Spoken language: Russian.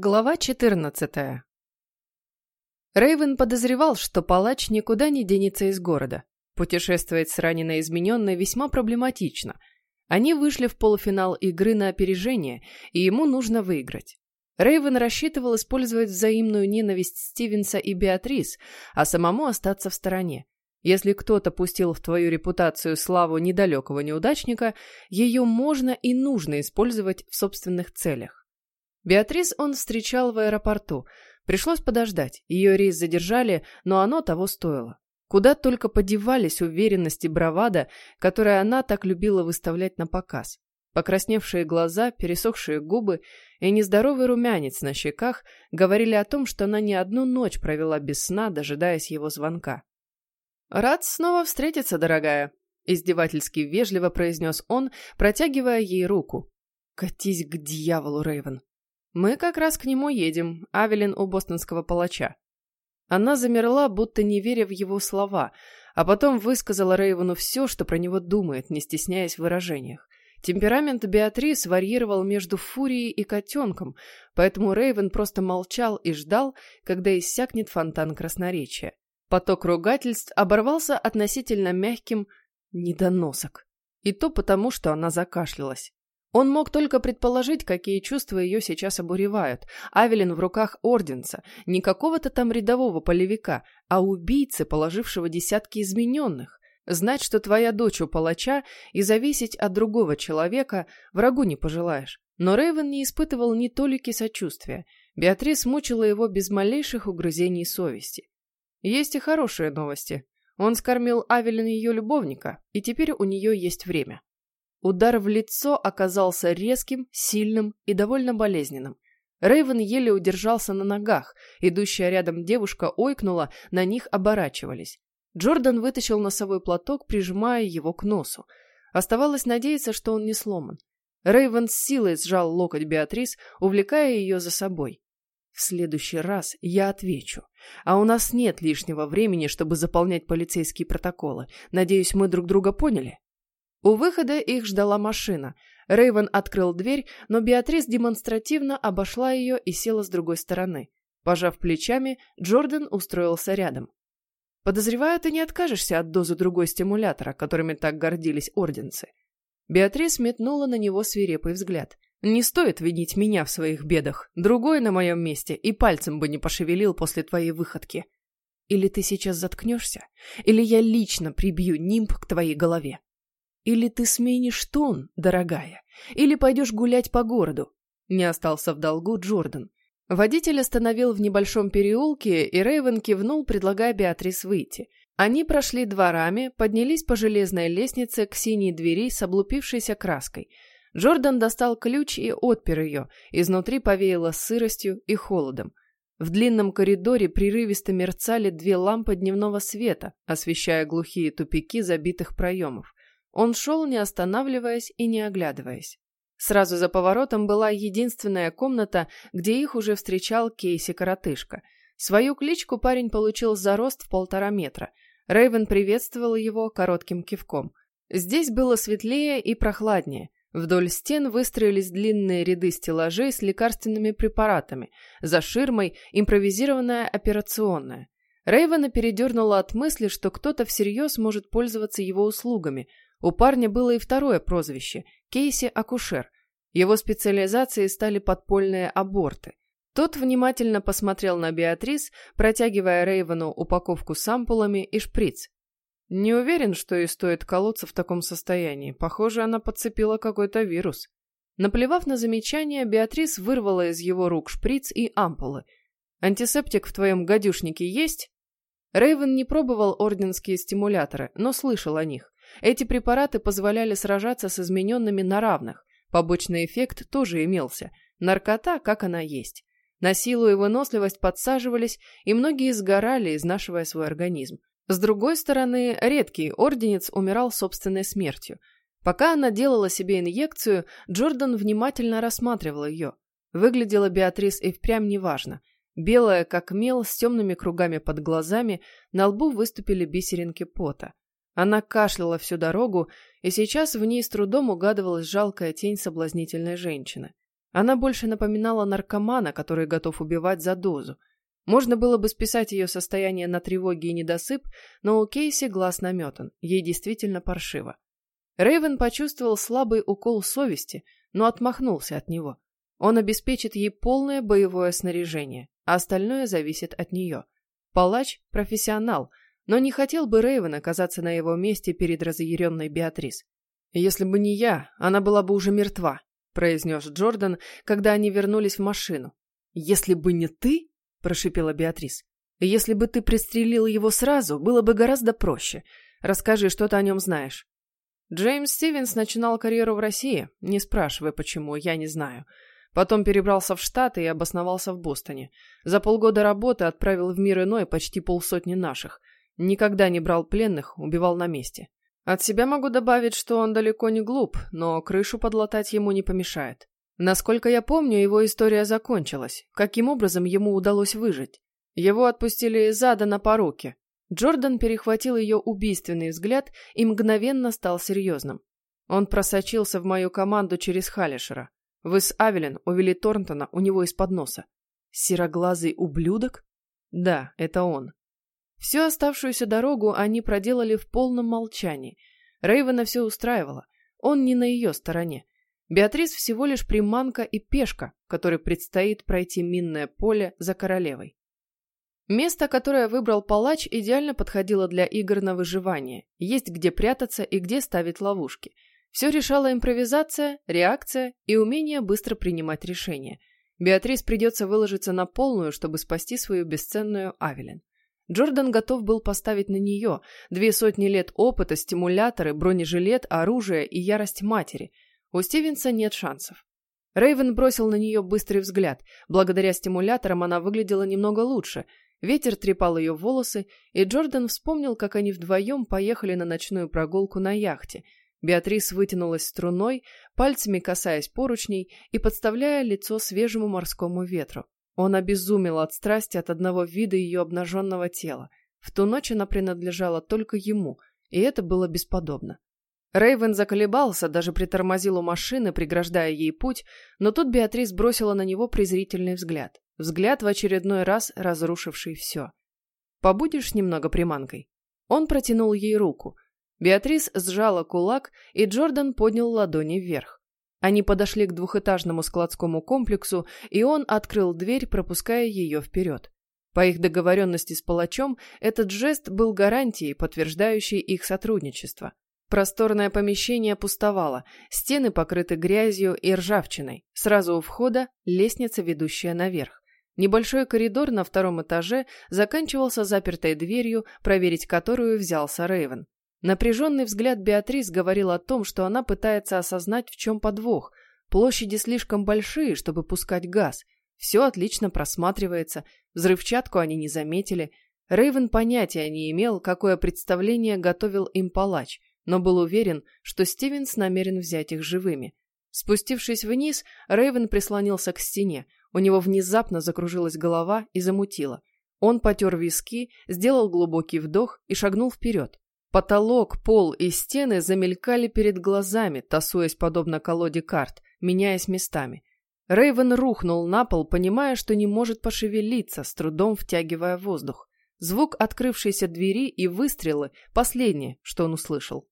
Глава 14. Рейвен подозревал, что палач никуда не денется из города. Путешествовать с раненой измененной весьма проблематично. Они вышли в полуфинал игры на опережение, и ему нужно выиграть. Рейвен рассчитывал использовать взаимную ненависть Стивенса и Беатрис, а самому остаться в стороне. Если кто-то пустил в твою репутацию славу недалекого неудачника, ее можно и нужно использовать в собственных целях. Беатрис он встречал в аэропорту. Пришлось подождать. Ее рейс задержали, но оно того стоило. Куда только подевались уверенность и бравада, которые она так любила выставлять на показ. Покрасневшие глаза, пересохшие губы и нездоровый румянец на щеках говорили о том, что она не одну ночь провела без сна, дожидаясь его звонка. «Рад снова встретиться, дорогая», — издевательски вежливо произнес он, протягивая ей руку. «Катись к дьяволу, Рейвен. «Мы как раз к нему едем, Авелин у бостонского палача». Она замерла, будто не веря в его слова, а потом высказала Рейвену все, что про него думает, не стесняясь в выражениях. Темперамент Беатрис варьировал между фурией и котенком, поэтому Рейвен просто молчал и ждал, когда иссякнет фонтан красноречия. Поток ругательств оборвался относительно мягким «недоносок». И то потому, что она закашлялась. Он мог только предположить, какие чувства ее сейчас обуревают. Авелин в руках орденца, не какого-то там рядового полевика, а убийцы, положившего десятки измененных. Знать, что твоя дочь у палача, и зависеть от другого человека врагу не пожелаешь. Но Рейвен не испытывал ни толики сочувствия. Беатрис мучила его без малейших угрызений совести. Есть и хорошие новости. Он скормил Авелин ее любовника, и теперь у нее есть время. Удар в лицо оказался резким, сильным и довольно болезненным. Рейвен еле удержался на ногах. Идущая рядом девушка ойкнула, на них оборачивались. Джордан вытащил носовой платок, прижимая его к носу. Оставалось надеяться, что он не сломан. Рейвен с силой сжал локоть Беатрис, увлекая ее за собой. В следующий раз я отвечу. А у нас нет лишнего времени, чтобы заполнять полицейские протоколы. Надеюсь, мы друг друга поняли? У выхода их ждала машина. Рейвен открыл дверь, но Беатрис демонстративно обошла ее и села с другой стороны. Пожав плечами, Джордан устроился рядом. «Подозреваю, ты не откажешься от дозы другой стимулятора, которыми так гордились орденцы». Беатрис метнула на него свирепый взгляд. «Не стоит винить меня в своих бедах. Другой на моем месте и пальцем бы не пошевелил после твоей выходки. Или ты сейчас заткнешься, или я лично прибью нимб к твоей голове». Или ты сменишь тон, дорогая, или пойдешь гулять по городу. Не остался в долгу Джордан. Водитель остановил в небольшом переулке, и Рейвен кивнул, предлагая Беатрис выйти. Они прошли дворами, поднялись по железной лестнице к синей двери с облупившейся краской. Джордан достал ключ и отпер ее, изнутри повеяло сыростью и холодом. В длинном коридоре прерывисто мерцали две лампы дневного света, освещая глухие тупики забитых проемов. Он шел, не останавливаясь и не оглядываясь. Сразу за поворотом была единственная комната, где их уже встречал Кейси-коротышка. Свою кличку парень получил за рост в полтора метра. Рейвен приветствовал его коротким кивком. Здесь было светлее и прохладнее. Вдоль стен выстроились длинные ряды стеллажей с лекарственными препаратами. За ширмой импровизированная операционная. Рейвена передернула от мысли, что кто-то всерьез может пользоваться его услугами – у парня было и второе прозвище – Кейси-акушер. Его специализацией стали подпольные аборты. Тот внимательно посмотрел на Беатрис, протягивая Рейвену упаковку с ампулами и шприц. Не уверен, что и стоит колоться в таком состоянии. Похоже, она подцепила какой-то вирус. Наплевав на замечание, Беатрис вырвала из его рук шприц и ампулы. «Антисептик в твоем гадюшнике есть?» Рейвен не пробовал орденские стимуляторы, но слышал о них. Эти препараты позволяли сражаться с измененными на равных. Побочный эффект тоже имелся. Наркота, как она есть. На силу и выносливость подсаживались, и многие сгорали, изнашивая свой организм. С другой стороны, редкий орденец умирал собственной смертью. Пока она делала себе инъекцию, Джордан внимательно рассматривал ее. Выглядела Беатрис и впрямь неважно. Белая, как мел, с темными кругами под глазами, на лбу выступили бисеринки пота. Она кашляла всю дорогу, и сейчас в ней с трудом угадывалась жалкая тень соблазнительной женщины. Она больше напоминала наркомана, который готов убивать за дозу. Можно было бы списать ее состояние на тревоги и недосып, но у Кейси глаз наметан, ей действительно паршиво. Рейвен почувствовал слабый укол совести, но отмахнулся от него. Он обеспечит ей полное боевое снаряжение, а остальное зависит от нее. Палач – профессионал, но не хотел бы Рейвен оказаться на его месте перед разъяренной Беатрис. «Если бы не я, она была бы уже мертва», – произнес Джордан, когда они вернулись в машину. «Если бы не ты», – прошипела Беатрис, – «если бы ты пристрелил его сразу, было бы гораздо проще. Расскажи, что ты о нем знаешь». Джеймс Стивенс начинал карьеру в России, не спрашивай почему, я не знаю. Потом перебрался в Штаты и обосновался в Бостоне. За полгода работы отправил в мир иной почти полсотни наших. Никогда не брал пленных, убивал на месте. От себя могу добавить, что он далеко не глуп, но крышу подлатать ему не помешает. Насколько я помню, его история закончилась. Каким образом ему удалось выжить? Его отпустили из ада на поруки. Джордан перехватил ее убийственный взгляд и мгновенно стал серьезным. Он просочился в мою команду через Халишера. Вы с Авелин увели Торнтона у него из-под носа. Сероглазый ублюдок? Да, это он. Всю оставшуюся дорогу они проделали в полном молчании. Рейвена все устраивало. Он не на ее стороне. Беатрис всего лишь приманка и пешка, которой предстоит пройти минное поле за королевой. Место, которое выбрал палач, идеально подходило для игр на выживание. Есть где прятаться и где ставить ловушки. Все решала импровизация, реакция и умение быстро принимать решения. Беатрис придется выложиться на полную, чтобы спасти свою бесценную Авелин. Джордан готов был поставить на нее две сотни лет опыта, стимуляторы, бронежилет, оружие и ярость матери. У Стивенса нет шансов. Рейвен бросил на нее быстрый взгляд. Благодаря стимуляторам она выглядела немного лучше – Ветер трепал ее волосы, и Джордан вспомнил, как они вдвоем поехали на ночную прогулку на яхте. Беатрис вытянулась струной, пальцами касаясь поручней и подставляя лицо свежему морскому ветру. Он обезумел от страсти от одного вида ее обнаженного тела. В ту ночь она принадлежала только ему, и это было бесподобно. Рейвен заколебался, даже притормозил у машины, преграждая ей путь, но тут Беатрис бросила на него презрительный взгляд. Взгляд в очередной раз разрушивший все. «Побудешь немного приманкой?» Он протянул ей руку. Беатрис сжала кулак, и Джордан поднял ладони вверх. Они подошли к двухэтажному складскому комплексу, и он открыл дверь, пропуская ее вперед. По их договоренности с палачом, этот жест был гарантией, подтверждающей их сотрудничество. Просторное помещение пустовало, стены покрыты грязью и ржавчиной. Сразу у входа лестница, ведущая наверх. Небольшой коридор на втором этаже заканчивался запертой дверью, проверить которую взялся Рейвен. Напряженный взгляд Беатрис говорил о том, что она пытается осознать, в чем подвох. Площади слишком большие, чтобы пускать газ. Все отлично просматривается, взрывчатку они не заметили. Рейвен понятия не имел, какое представление готовил им палач, но был уверен, что Стивенс намерен взять их живыми. Спустившись вниз, Рейвен прислонился к стене. У него внезапно закружилась голова и замутило. Он потер виски, сделал глубокий вдох и шагнул вперед. Потолок, пол и стены замелькали перед глазами, тасуясь подобно колоде карт, меняясь местами. Рейвен рухнул на пол, понимая, что не может пошевелиться, с трудом втягивая воздух. Звук открывшейся двери и выстрелы – последнее, что он услышал.